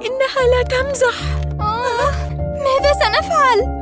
إنها لا تمزح آه، ماذا سنفعل؟